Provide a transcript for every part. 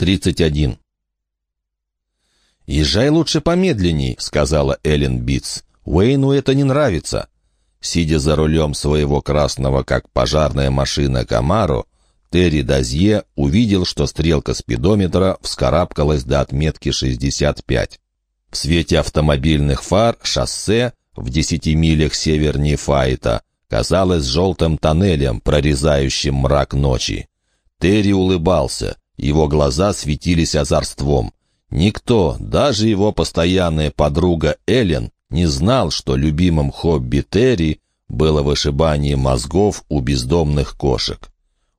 31. «Езжай лучше помедленней», — сказала Эллен Битц. «Уэйну это не нравится». Сидя за рулем своего красного, как пожарная машина, Камаро, Терри Дазье увидел, что стрелка спидометра вскарабкалась до отметки 65. В свете автомобильных фар шоссе в десяти милях севернее Файта казалось желтым тоннелем, прорезающим мрак ночи. Терри улыбался, его глаза светились озорством. Никто, даже его постоянная подруга Эллен, не знал, что любимым хобби Терри было вышибание мозгов у бездомных кошек.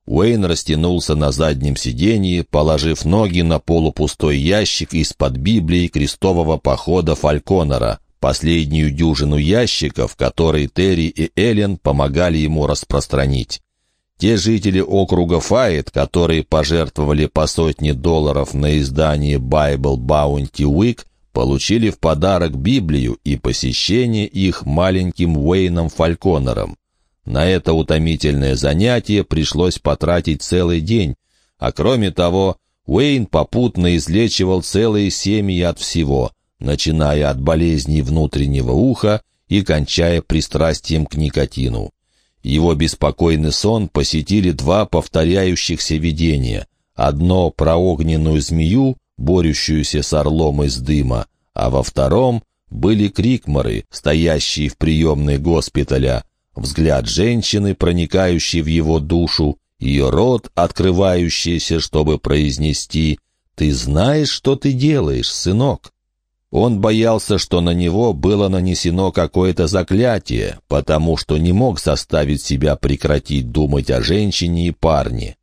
Уэйн растянулся на заднем сиденье, положив ноги на полупустой ящик из-под Библии крестового похода Фальконора, последнюю дюжину ящиков, которые Терри и Эллен помогали ему распространить. Те жители округа Файет, которые пожертвовали по сотне долларов на издание Bible Bounty Week, получили в подарок Библию и посещение их маленьким Уэйном Фальконером. На это утомительное занятие пришлось потратить целый день, а кроме того, Уэйн попутно излечивал целые семьи от всего, начиная от болезней внутреннего уха и кончая пристрастием к никотину. Его беспокойный сон посетили два повторяющихся видения. Одно про огненную змею, борющуюся с орлом из дыма, а во втором были крикморы, стоящие в приемной госпиталя, взгляд женщины, проникающий в его душу, ее рот, открывающийся, чтобы произнести «Ты знаешь, что ты делаешь, сынок?» Он боялся, что на него было нанесено какое-то заклятие, потому что не мог заставить себя прекратить думать о женщине и парне.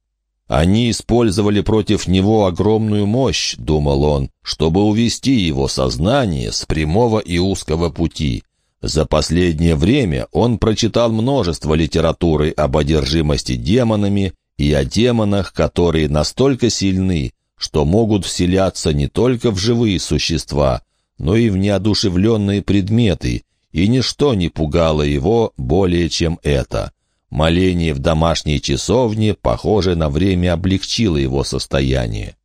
«Они использовали против него огромную мощь», — думал он, «чтобы увести его сознание с прямого и узкого пути». За последнее время он прочитал множество литературы об одержимости демонами и о демонах, которые настолько сильны, что могут вселяться не только в живые существа, но и в неодушевленные предметы, и ничто не пугало его более, чем это. Моление в домашней часовне, похоже, на время облегчило его состояние.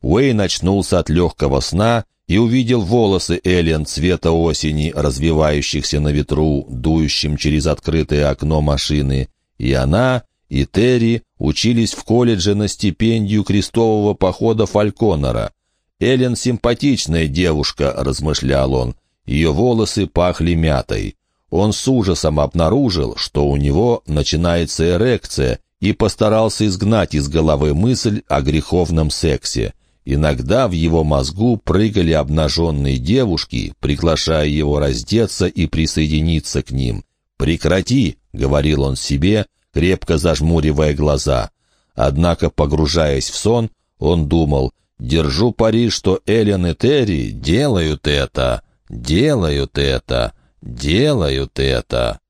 Уэйн очнулся от легкого сна и увидел волосы Эллен цвета осени, развивающихся на ветру, дующим через открытое окно машины, и она, и Терри учились в колледже на стипендию крестового похода Фальконора — «Эллен симпатичная девушка», — размышлял он. Ее волосы пахли мятой. Он с ужасом обнаружил, что у него начинается эрекция, и постарался изгнать из головы мысль о греховном сексе. Иногда в его мозгу прыгали обнаженные девушки, приглашая его раздеться и присоединиться к ним. «Прекрати!» — говорил он себе, крепко зажмуривая глаза. Однако, погружаясь в сон, он думал, Держу пари, что Эллен и Терри делают это, делают это, делают это.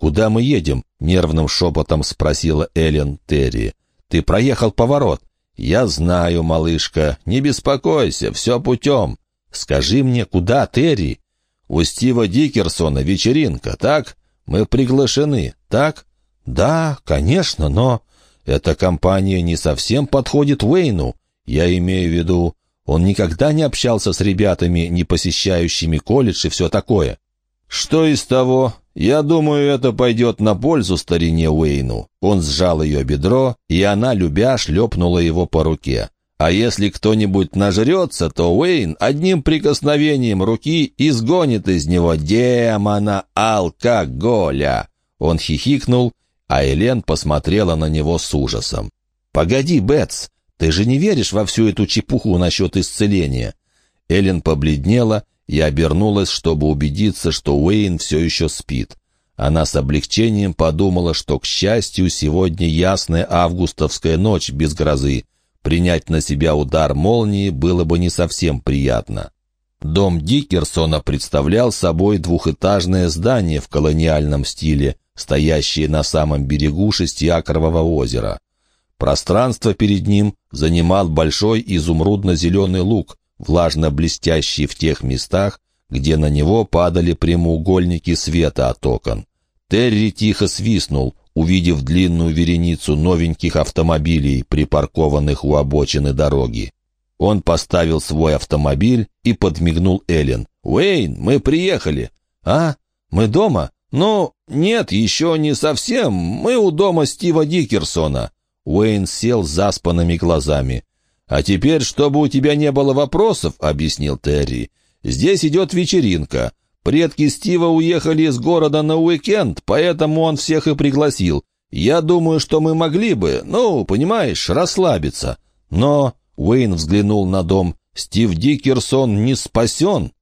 «Куда мы едем?» — нервным шепотом спросила Эллен Терри. «Ты проехал поворот». «Я знаю, малышка, не беспокойся, все путем. Скажи мне, куда, Терри?» «У Стива Дикерсона вечеринка, так? Мы приглашены, так?» «Да, конечно, но...» «Эта компания не совсем подходит Уэйну. Я имею в виду, он никогда не общался с ребятами, не посещающими колледж и все такое. Что из того? Я думаю, это пойдет на пользу старине Уэйну. Он сжал ее бедро, и она, любя, шлепнула его по руке. А если кто-нибудь нажрется, то Уэйн одним прикосновением руки изгонит из него демона алкоголя. Он хихикнул, а Элен посмотрела на него с ужасом. «Погоди, Бетс, ты же не веришь во всю эту чепуху насчет исцеления?» Эллен побледнела и обернулась, чтобы убедиться, что Уэйн все еще спит. Она с облегчением подумала, что, к счастью, сегодня ясная августовская ночь без грозы. Принять на себя удар молнии было бы не совсем приятно. Дом Дикерсона представлял собой двухэтажное здание в колониальном стиле, стоящее на самом берегу шестиакрового озера. Пространство перед ним занимал большой изумрудно-зеленый луг, влажно блестящий в тех местах, где на него падали прямоугольники света от окон. Терри тихо свистнул, увидев длинную вереницу новеньких автомобилей, припаркованных у обочины дороги. Он поставил свой автомобиль и подмигнул Эллен. «Уэйн, мы приехали!» «А? Мы дома?» «Ну, нет, еще не совсем. Мы у дома Стива Дикерсона». Уэйн сел заспанными глазами. «А теперь, чтобы у тебя не было вопросов», — объяснил Терри, — «здесь идет вечеринка. Предки Стива уехали из города на уикенд, поэтому он всех и пригласил. Я думаю, что мы могли бы, ну, понимаешь, расслабиться. Но...» — Уэйн взглянул на дом. «Стив Дикерсон не спасен.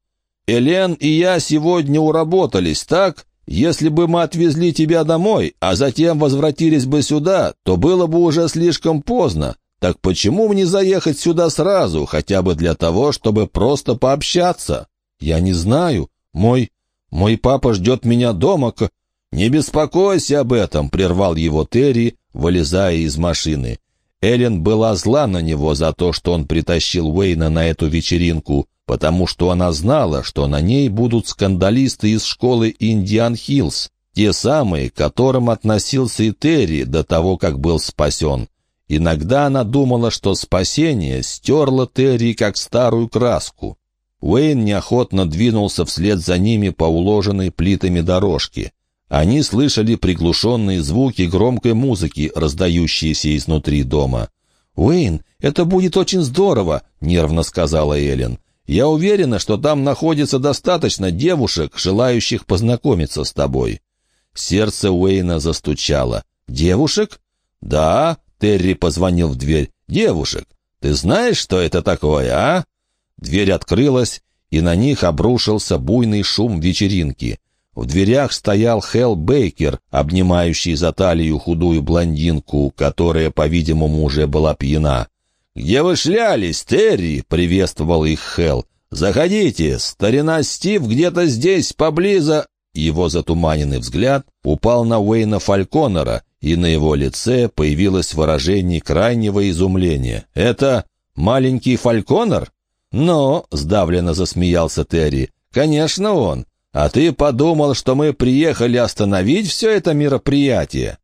Элен и я сегодня уработались, так? Если бы мы отвезли тебя домой, а затем возвратились бы сюда, то было бы уже слишком поздно. Так почему мне заехать сюда сразу, хотя бы для того, чтобы просто пообщаться? Я не знаю. Мой... мой папа ждет меня дома к... «Не беспокойся об этом», — прервал его Терри, вылезая из машины. Эллен была зла на него за то, что он притащил Уэйна на эту вечеринку, потому что она знала, что на ней будут скандалисты из школы Индиан Хиллз, те самые, к которым относился и Терри до того, как был спасен. Иногда она думала, что спасение стерло Терри как старую краску. Уэйн неохотно двинулся вслед за ними по уложенной плитами дорожке. Они слышали приглушенные звуки громкой музыки, раздающиеся изнутри дома. «Уэйн, это будет очень здорово», — нервно сказала Эллен. Я уверена, что там находится достаточно девушек, желающих познакомиться с тобой». Сердце Уэйна застучало. «Девушек?» «Да», — Терри позвонил в дверь. «Девушек. Ты знаешь, что это такое, а?» Дверь открылась, и на них обрушился буйный шум вечеринки. В дверях стоял Хелл Бейкер, обнимающий за талию худую блондинку, которая, по-видимому, уже была пьяна. «Где вы шлялись, Терри?» — приветствовал их Хелл. «Заходите, старина Стив где-то здесь, поблизо...» Его затуманенный взгляд упал на Уэйна Фальконера, и на его лице появилось выражение крайнего изумления. «Это маленький Фальконер?» «Но», — сдавленно засмеялся Терри, — «конечно он. А ты подумал, что мы приехали остановить все это мероприятие?»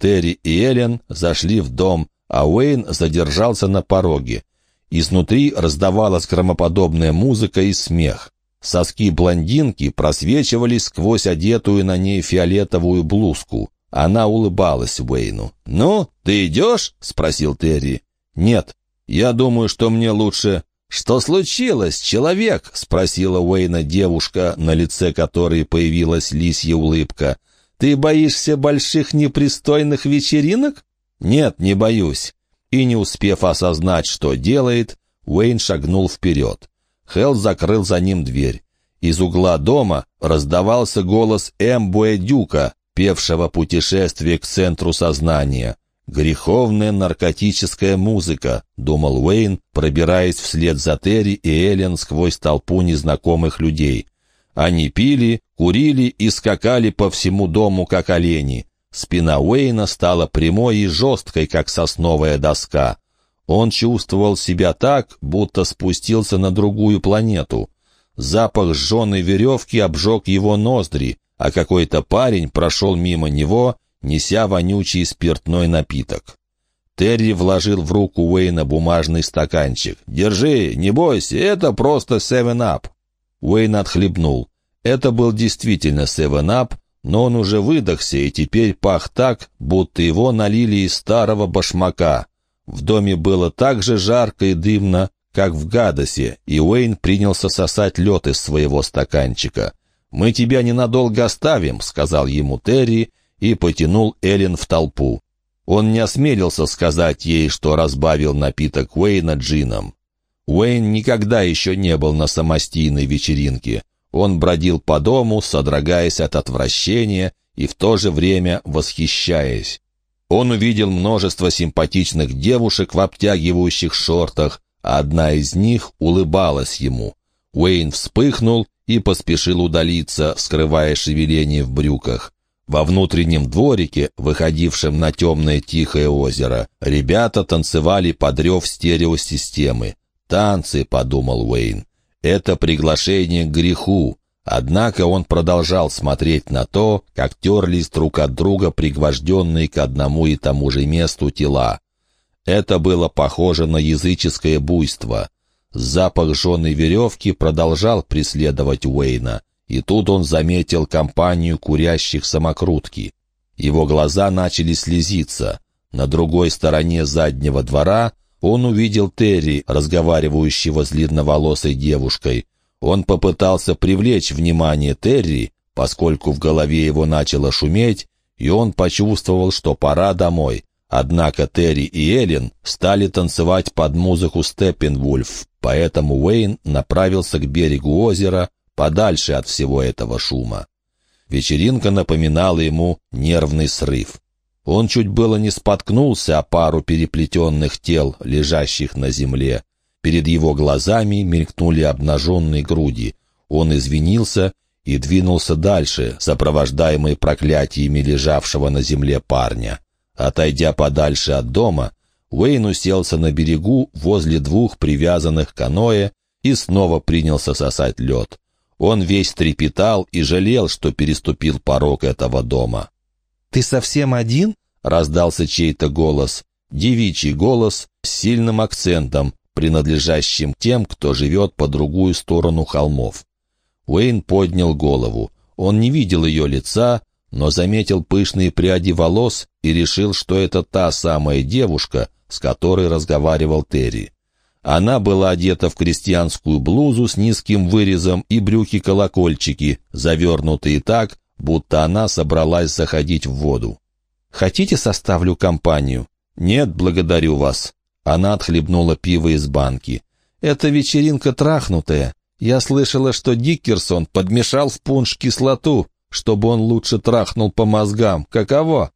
Терри и Эллен зашли в дом, а Уэйн задержался на пороге. Изнутри раздавалась громоподобная музыка и смех. Соски блондинки просвечивались сквозь одетую на ней фиолетовую блузку. Она улыбалась Уэйну. «Ну, ты идешь?» — спросил Терри. «Нет. Я думаю, что мне лучше...» «Что случилось, человек?» — спросила Уэйна девушка, на лице которой появилась лисья улыбка. «Ты боишься больших непристойных вечеринок?» «Нет, не боюсь». И не успев осознать, что делает, Уэйн шагнул вперед. Хелл закрыл за ним дверь. Из угла дома раздавался голос Эмбуэ Дюка, певшего путешествие к центру сознания. «Греховная наркотическая музыка», — думал Уэйн, пробираясь вслед за Терри и Эллен сквозь толпу незнакомых людей. Они пили, курили и скакали по всему дому, как олени. Спина Уэйна стала прямой и жесткой, как сосновая доска. Он чувствовал себя так, будто спустился на другую планету. Запах сжженной веревки обжег его ноздри, а какой-то парень прошел мимо него, неся вонючий спиртной напиток. Терри вложил в руку Уэйна бумажный стаканчик. «Держи, не бойся, это просто севен-ап». Уэйн отхлебнул. Это был действительно севен-ап, но он уже выдохся и теперь пах так, будто его налили из старого башмака. В доме было так же жарко и дымно, как в Гадосе, и Уэйн принялся сосать лед из своего стаканчика. «Мы тебя ненадолго оставим», — сказал ему Терри, и потянул Эллен в толпу. Он не осмелился сказать ей, что разбавил напиток Уэйна джином. Уэйн никогда еще не был на самостийной вечеринке. Он бродил по дому, содрогаясь от отвращения и в то же время восхищаясь. Он увидел множество симпатичных девушек в обтягивающих шортах, а одна из них улыбалась ему. Уэйн вспыхнул и поспешил удалиться, скрывая шевеление в брюках. Во внутреннем дворике, выходившем на темное тихое озеро, ребята танцевали под рев стереосистемы. «Танцы», — подумал Уэйн. Это приглашение к греху. Однако он продолжал смотреть на то, как терлись друг от друга пригвожденные к одному и тому же месту тела. Это было похоже на языческое буйство. Запах жженой веревки продолжал преследовать Уэйна, и тут он заметил компанию курящих самокрутки. Его глаза начали слезиться. На другой стороне заднего двора он увидел Терри, разговаривающего с длинноволосой девушкой. Он попытался привлечь внимание Терри, поскольку в голове его начало шуметь, и он почувствовал, что пора домой. Однако Терри и Эллен стали танцевать под музыку Степпенвульф, поэтому Уэйн направился к берегу озера, подальше от всего этого шума. Вечеринка напоминала ему нервный срыв. Он чуть было не споткнулся о пару переплетенных тел, лежащих на земле. Перед его глазами мелькнули обнаженные груди. Он извинился и двинулся дальше, сопровождаемый проклятиями лежавшего на земле парня. Отойдя подальше от дома, Уэйн уселся на берегу возле двух привязанных каноэ и снова принялся сосать лед. Он весь трепетал и жалел, что переступил порог этого дома. «Ты совсем один?» — раздался чей-то голос. Девичий голос с сильным акцентом, принадлежащим тем, кто живет по другую сторону холмов. Уэйн поднял голову. Он не видел ее лица, но заметил пышные пряди волос и решил, что это та самая девушка, с которой разговаривал Терри. Она была одета в крестьянскую блузу с низким вырезом и брюки-колокольчики, завернутые так, будто она собралась заходить в воду. «Хотите, составлю компанию?» «Нет, благодарю вас». Она отхлебнула пиво из банки. «Это вечеринка трахнутая. Я слышала, что Диккерсон подмешал в пунш кислоту, чтобы он лучше трахнул по мозгам. Каково?»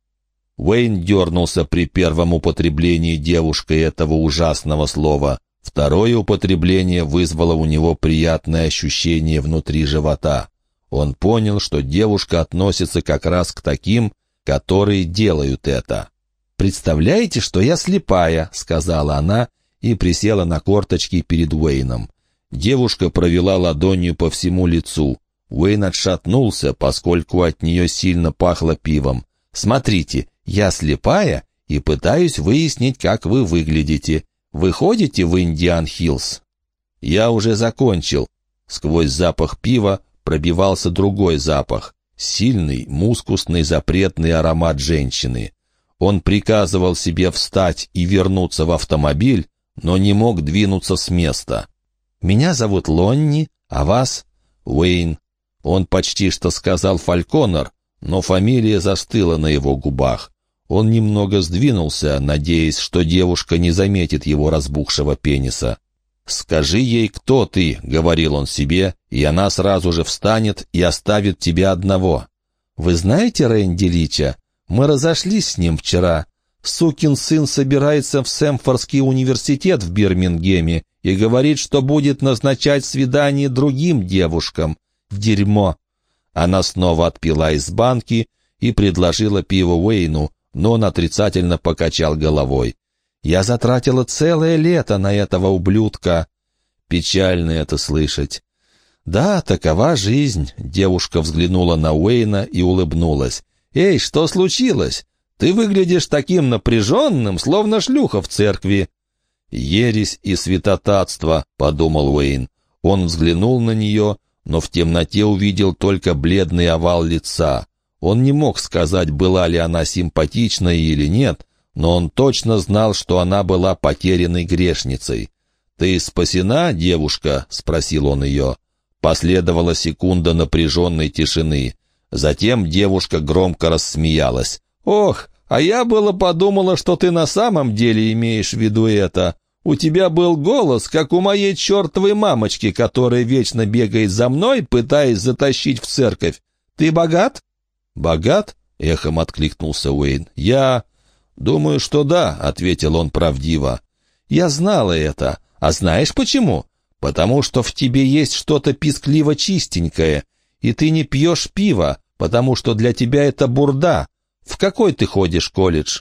Уэйн дернулся при первом употреблении девушкой этого ужасного слова. Второе употребление вызвало у него приятное ощущение внутри живота. Он понял, что девушка относится как раз к таким, которые делают это. «Представляете, что я слепая», — сказала она и присела на корточки перед Уэйном. Девушка провела ладонью по всему лицу. Уэйн отшатнулся, поскольку от нее сильно пахло пивом. «Смотрите, я слепая и пытаюсь выяснить, как вы выглядите. Вы ходите в Индиан-Хиллз?» «Я уже закончил». Сквозь запах пива пробивался другой запах. Сильный, мускусный, запретный аромат женщины. Он приказывал себе встать и вернуться в автомобиль, но не мог двинуться с места. «Меня зовут Лонни, а вас?» «Уэйн». Он почти что сказал «Фальконор», но фамилия застыла на его губах. Он немного сдвинулся, надеясь, что девушка не заметит его разбухшего пениса. «Скажи ей, кто ты», — говорил он себе, — «и она сразу же встанет и оставит тебя одного». «Вы знаете Рэнди Лича? Мы разошлись с ним вчера. Сукин сын собирается в Сэмфордский университет в Бирмингеме и говорит, что будет назначать свидание другим девушкам. Дерьмо!» Она снова отпила из банки и предложила пиво Уэйну, но он отрицательно покачал головой. «Я затратила целое лето на этого ублюдка». Печально это слышать. «Да, такова жизнь», — девушка взглянула на Уэйна и улыбнулась. «Эй, что случилось? Ты выглядишь таким напряженным, словно шлюха в церкви». «Ересь и святотатство», — подумал Уэйн. Он взглянул на нее, но в темноте увидел только бледный овал лица. Он не мог сказать, была ли она симпатична или нет, но он точно знал, что она была потерянной грешницей. «Ты спасена, девушка?» — спросил он ее. Последовала секунда напряженной тишины. Затем девушка громко рассмеялась. «Ох, а я было подумала, что ты на самом деле имеешь в виду это. У тебя был голос, как у моей чертовой мамочки, которая вечно бегает за мной, пытаясь затащить в церковь. Ты богат?» «Богат?» — эхом откликнулся Уэйн. «Я...» «Думаю, что да», — ответил он правдиво. «Я знала это. А знаешь почему? Потому что в тебе есть что-то пискливо-чистенькое, и ты не пьешь пиво, потому что для тебя это бурда. В какой ты ходишь колледж?»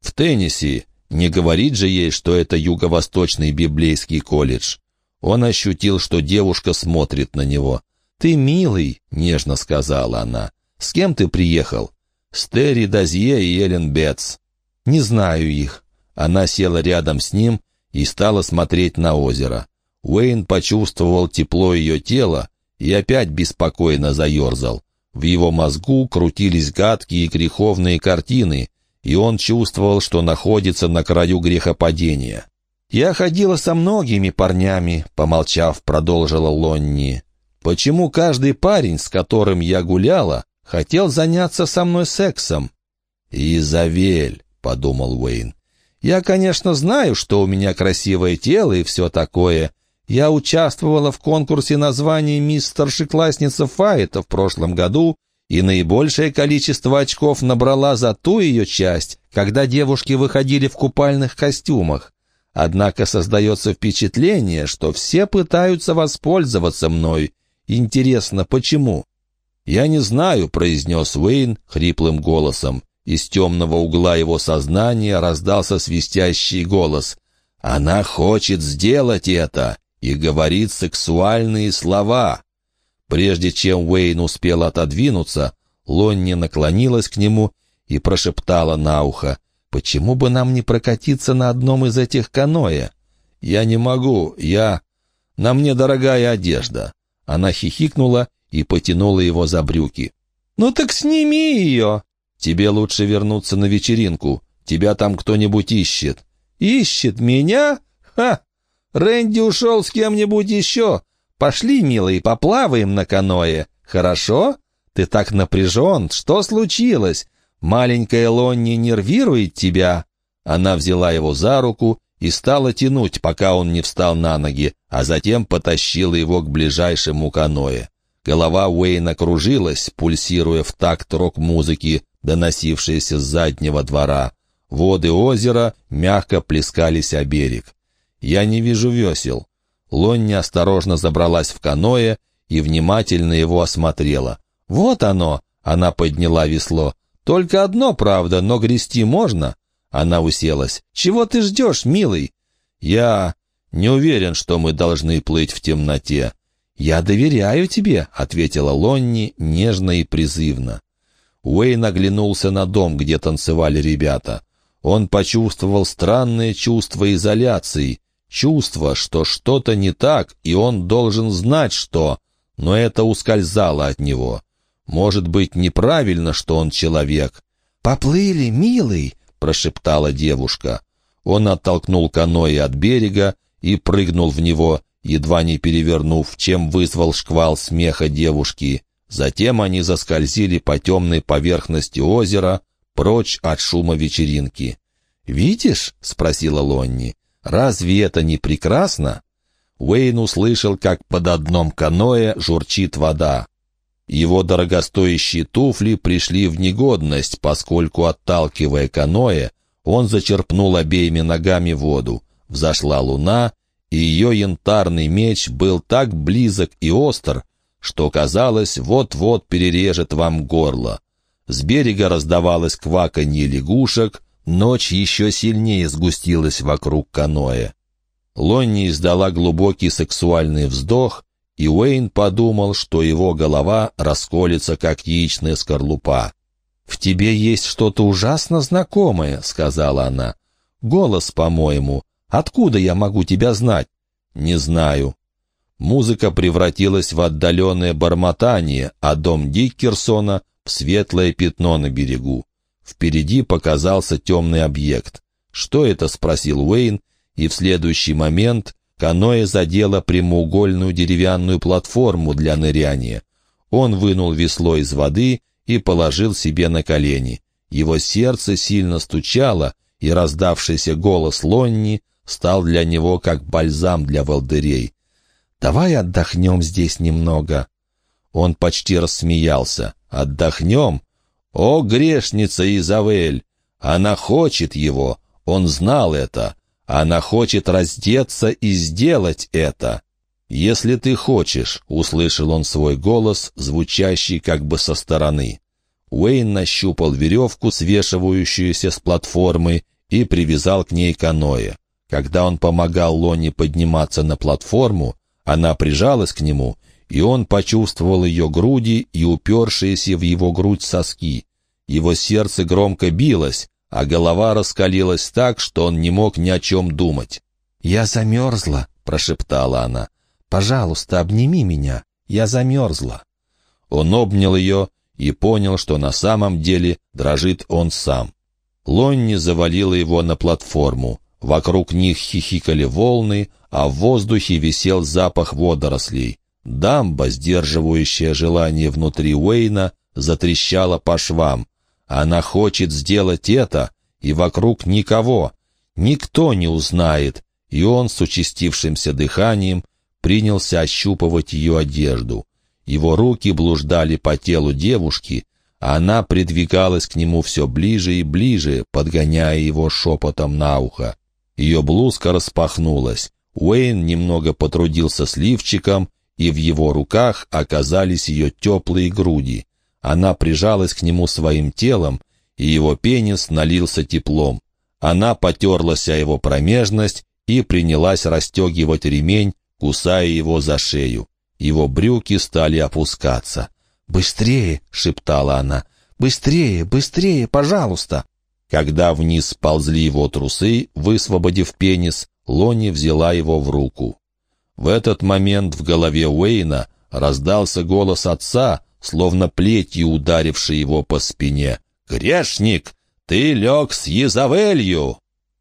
«В Теннесси. Не говорит же ей, что это юго-восточный библейский колледж». Он ощутил, что девушка смотрит на него. «Ты милый», — нежно сказала она. «С кем ты приехал?» «С Терри Дазье и Эллен Бетс». «Не знаю их». Она села рядом с ним и стала смотреть на озеро. Уэйн почувствовал тепло ее тела и опять беспокойно заерзал. В его мозгу крутились гадкие и греховные картины, и он чувствовал, что находится на краю грехопадения. «Я ходила со многими парнями», — помолчав, продолжила Лонни. «Почему каждый парень, с которым я гуляла, хотел заняться со мной сексом?» «Изавель», — подумал Уэйн. «Я, конечно, знаю, что у меня красивое тело и все такое. Я участвовала в конкурсе названий «Мисс Старшеклассница Файта» в прошлом году и наибольшее количество очков набрала за ту ее часть, когда девушки выходили в купальных костюмах. Однако создается впечатление, что все пытаются воспользоваться мной. Интересно, почему? «Я не знаю», — произнес Уэйн хриплым голосом. Из темного угла его сознания раздался свистящий голос. «Она хочет сделать это и говорит сексуальные слова». Прежде чем Уэйн успел отодвинуться, Лонни наклонилась к нему и прошептала на ухо. «Почему бы нам не прокатиться на одном из этих каноэ?» «Я не могу, я... На мне дорогая одежда». Она хихикнула и потянула его за брюки. «Ну так сними ее!» «Тебе лучше вернуться на вечеринку. Тебя там кто-нибудь ищет». «Ищет меня? Ха! Рэнди ушел с кем-нибудь еще. Пошли, милый, поплаваем на каное. Хорошо? Ты так напряжен. Что случилось? Маленькая Лонни нервирует тебя?» Она взяла его за руку и стала тянуть, пока он не встал на ноги, а затем потащила его к ближайшему каное. Голова Уэйна кружилась, пульсируя в такт рок-музыки, доносившейся с заднего двора. Воды озера мягко плескались о берег. «Я не вижу весел». Лонни осторожно забралась в каное и внимательно его осмотрела. «Вот оно!» — она подняла весло. «Только одно, правда, но грести можно?» Она уселась. «Чего ты ждешь, милый?» «Я не уверен, что мы должны плыть в темноте». «Я доверяю тебе», — ответила Лонни нежно и призывно. Уэйн оглянулся на дом, где танцевали ребята. Он почувствовал странное чувство изоляции, чувство, что что-то не так, и он должен знать, что, но это ускользало от него. Может быть, неправильно, что он человек. «Поплыли, милый!» — прошептала девушка. Он оттолкнул каноэ от берега и прыгнул в него, едва не перевернув, чем вызвал шквал смеха девушки. Затем они заскользили по темной поверхности озера, прочь от шума вечеринки. «Видишь?» — спросила Лонни. «Разве это не прекрасно?» Уэйн услышал, как под одном каноэ журчит вода. Его дорогостоящие туфли пришли в негодность, поскольку, отталкивая каноэ, он зачерпнул обеими ногами воду. Взошла луна, и ее янтарный меч был так близок и остр, что, казалось, вот-вот перережет вам горло. С берега раздавалось кваканье лягушек, ночь еще сильнее сгустилась вокруг каноэ. Лонни издала глубокий сексуальный вздох, и Уэйн подумал, что его голова расколется, как яичная скорлупа. «В тебе есть что-то ужасно знакомое», — сказала она. «Голос, по-моему. Откуда я могу тебя знать?» «Не знаю». Музыка превратилась в отдаленное бормотание, а дом Диккерсона — в светлое пятно на берегу. Впереди показался темный объект. «Что это?» — спросил Уэйн, и в следующий момент каноэ задело прямоугольную деревянную платформу для ныряния. Он вынул весло из воды и положил себе на колени. Его сердце сильно стучало, и раздавшийся голос Лонни стал для него как бальзам для волдырей. «Давай отдохнем здесь немного». Он почти рассмеялся. «Отдохнем? О, грешница Изавель! Она хочет его, он знал это. Она хочет раздеться и сделать это. «Если ты хочешь», — услышал он свой голос, звучащий как бы со стороны. Уэйн нащупал веревку, свешивающуюся с платформы, и привязал к ней каноэ. Когда он помогал Лоне подниматься на платформу, она прижалась к нему, и он почувствовал ее груди и упершиеся в его грудь соски. Его сердце громко билось, а голова раскалилась так, что он не мог ни о чем думать. «Я замерзла», — прошептала она. «Пожалуйста, обними меня. Я замерзла». Он обнял ее и понял, что на самом деле дрожит он сам. Лонни завалила его на платформу. Вокруг них хихикали волны, а в воздухе висел запах водорослей. Дамба, сдерживающая желание внутри Уэйна, затрещала по швам. Она хочет сделать это, и вокруг никого. Никто не узнает, и он с участившимся дыханием принялся ощупывать ее одежду. Его руки блуждали по телу девушки, а она придвигалась к нему все ближе и ближе, подгоняя его шепотом на ухо. Ее блузка распахнулась. Уэйн немного потрудился с лифчиком, и в его руках оказались ее теплые груди. Она прижалась к нему своим телом, и его пенис налился теплом. Она потерлась о его промежность и принялась расстегивать ремень, кусая его за шею. Его брюки стали опускаться. «Быстрее!» — шептала она. «Быстрее, быстрее, пожалуйста!» Когда вниз ползли его трусы, высвободив пенис, Лони взяла его в руку. В этот момент в голове Уэйна раздался голос отца, словно плетью ударивший его по спине. «Грешник, ты лег с Езавелью!»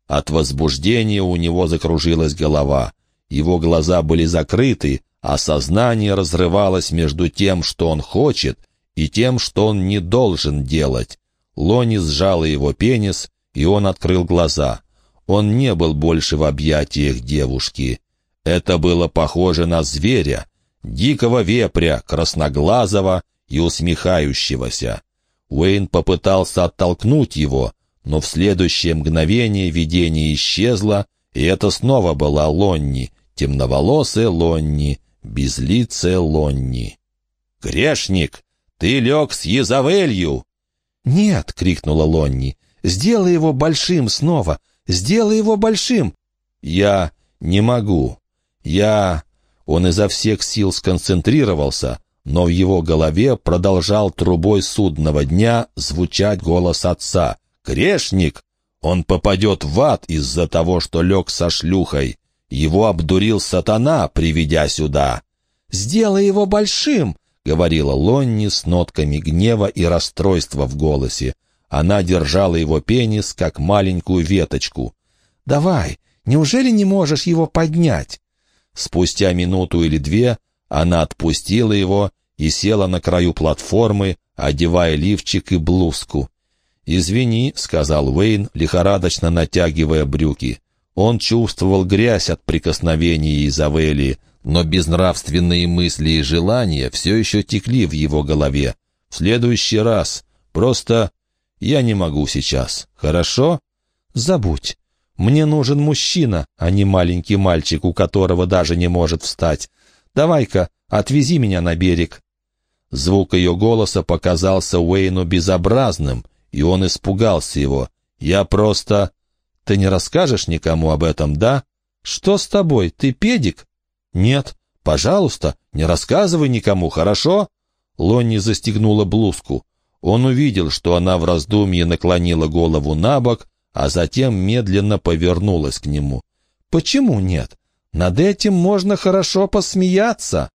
От возбуждения у него закружилась голова. Его глаза были закрыты, а сознание разрывалось между тем, что он хочет, и тем, что он не должен делать. Лони сжала его пенис, и он открыл глаза. Он не был больше в объятиях девушки. Это было похоже на зверя, дикого вепря, красноглазого и усмехающегося. Уэйн попытался оттолкнуть его, но в следующее мгновение видение исчезло, и это снова была Лонни, темноволосая Лонни, безлицая Лонни. «Грешник, ты лег с Езавелью!» «Нет!» — крикнула Лонни. «Сделай его большим снова! Сделай его большим!» «Я не могу. Я...» Он изо всех сил сконцентрировался, но в его голове продолжал трубой судного дня звучать голос отца. «Грешник! Он попадет в ад из-за того, что лег со шлюхой. Его обдурил сатана, приведя сюда. «Сделай его большим!» — говорила Лонни с нотками гнева и расстройства в голосе. Она держала его пенис, как маленькую веточку. «Давай, неужели не можешь его поднять?» Спустя минуту или две она отпустила его и села на краю платформы, одевая лифчик и блузку. «Извини», — сказал Уэйн, лихорадочно натягивая брюки. Он чувствовал грязь от прикосновений Изавели, но безнравственные мысли и желания все еще текли в его голове. «В следующий раз. Просто я не могу сейчас. Хорошо?» «Забудь. Мне нужен мужчина, а не маленький мальчик, у которого даже не может встать. Давай-ка, отвези меня на берег». Звук ее голоса показался Уэйну безобразным, и он испугался его. «Я просто...» Ты не расскажешь никому об этом, да? Что с тобой, ты педик? Нет. Пожалуйста, не рассказывай никому, хорошо? Лонни застегнула блузку. Он увидел, что она в раздумье наклонила голову на бок, а затем медленно повернулась к нему. «Почему нет? Над этим можно хорошо посмеяться».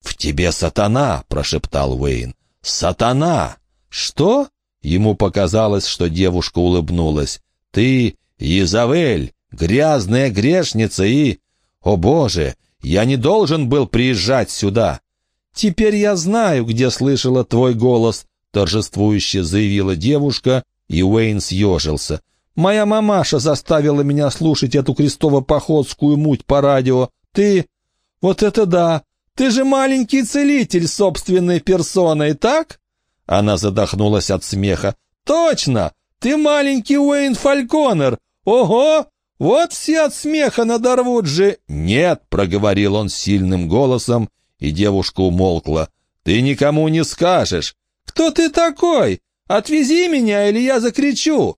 «В тебе сатана!» — прошептал Уэйн. «Сатана!» «Что?» Ему показалось, что девушка улыбнулась. «Ты Изавель, грязная грешница и... О, Боже, я не должен был приезжать сюда. Теперь я знаю, где слышала твой голос, торжествующе заявила девушка, и Уэйн съежился. Моя мамаша заставила меня слушать эту крестово-походскую муть по радио. Ты... Вот это да! Ты же маленький целитель собственной персоной, так? Она задохнулась от смеха. Точно! Ты маленький Уэйн Фальконер, «Ого! Вот все от смеха надорвут же!» «Нет!» — проговорил он сильным голосом, и девушка умолкла. «Ты никому не скажешь!» «Кто ты такой? Отвези меня, или я закричу!»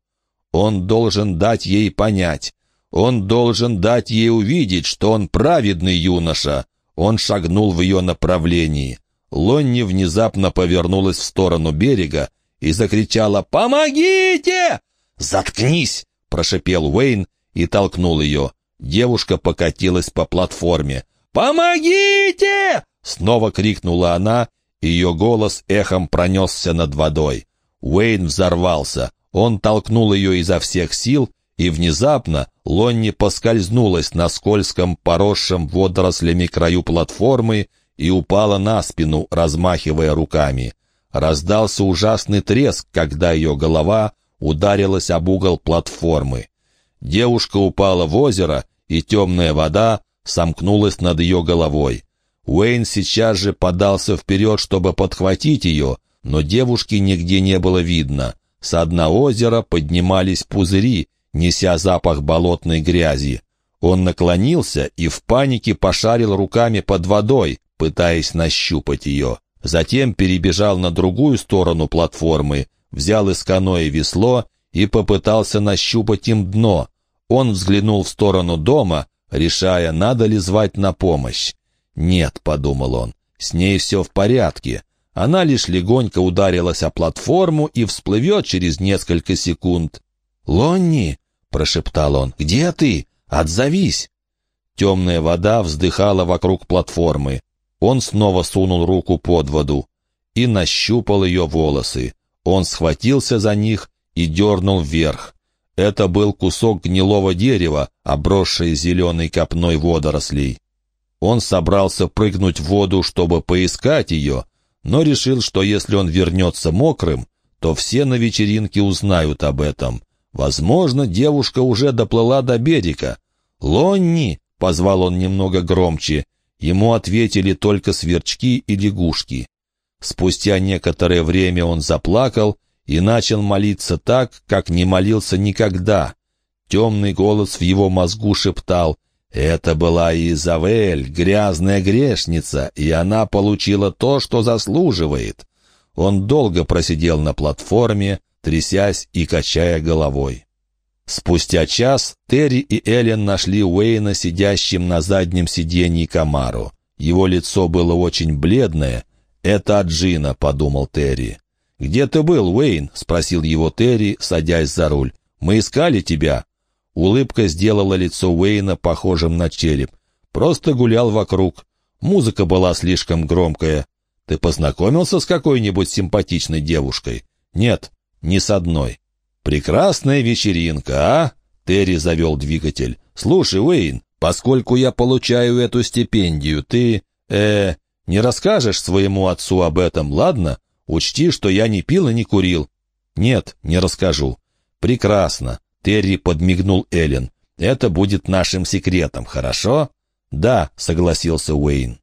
Он должен дать ей понять. Он должен дать ей увидеть, что он праведный юноша. Он шагнул в ее направлении. Лонни внезапно повернулась в сторону берега и закричала «Помогите!» «Заткнись!» — прошипел Уэйн и толкнул ее. Девушка покатилась по платформе. «Помогите!» — снова крикнула она, ее голос эхом пронесся над водой. Уэйн взорвался. Он толкнул ее изо всех сил, и внезапно Лонни поскользнулась на скользком, поросшем водорослями краю платформы и упала на спину, размахивая руками. Раздался ужасный треск, когда ее голова ударилась об угол платформы. Девушка упала в озеро, и темная вода сомкнулась над ее головой. Уэйн сейчас же подался вперед, чтобы подхватить ее, но девушки нигде не было видно. С дна озера поднимались пузыри, неся запах болотной грязи. Он наклонился и в панике пошарил руками под водой, пытаясь нащупать ее. Затем перебежал на другую сторону платформы, взял из каноэ весло и попытался нащупать им дно. Он взглянул в сторону дома, решая, надо ли звать на помощь. «Нет», — подумал он, — «с ней все в порядке. Она лишь легонько ударилась о платформу и всплывет через несколько секунд». «Лонни!» — прошептал он. «Где ты? Отзовись!» Темная вода вздыхала вокруг платформы. Он снова сунул руку под воду и нащупал ее волосы. Он схватился за них и дернул вверх. Это был кусок гнилого дерева, обросший зеленой копной водорослей. Он собрался прыгнуть в воду, чтобы поискать ее, но решил, что если он вернется мокрым, то все на вечеринке узнают об этом. Возможно, девушка уже доплыла до берега. «Лонни!» — позвал он немного громче. Ему ответили только сверчки и лягушки. Спустя некоторое время он заплакал и начал молиться так, как не молился никогда. Темный голос в его мозгу шептал это была Изавель, грязная грешница, и она получила то, что заслуживает. Он долго просидел на платформе, трясясь и качая головой. Спустя час Терри и Эллен нашли Уэйна сидящим на заднем сиденье Камару. Его лицо было очень бледное. «Это Джина», — подумал Терри. «Где ты был, Уэйн?» — спросил его Терри, садясь за руль. «Мы искали тебя». Улыбка сделала лицо Уэйна похожим на череп. Просто гулял вокруг. Музыка была слишком громкая. Ты познакомился с какой-нибудь симпатичной девушкой? Нет, ни с одной. Прекрасная вечеринка, а? Терри завел двигатель. Слушай, Уэйн, поскольку я получаю эту стипендию, ты, э, не расскажешь своему отцу об этом, ладно? Учти, что я не пил и не курил. Нет, не расскажу. Прекрасно. Терри подмигнул Эллен. «Это будет нашим секретом, хорошо?» «Да», — согласился Уэйн.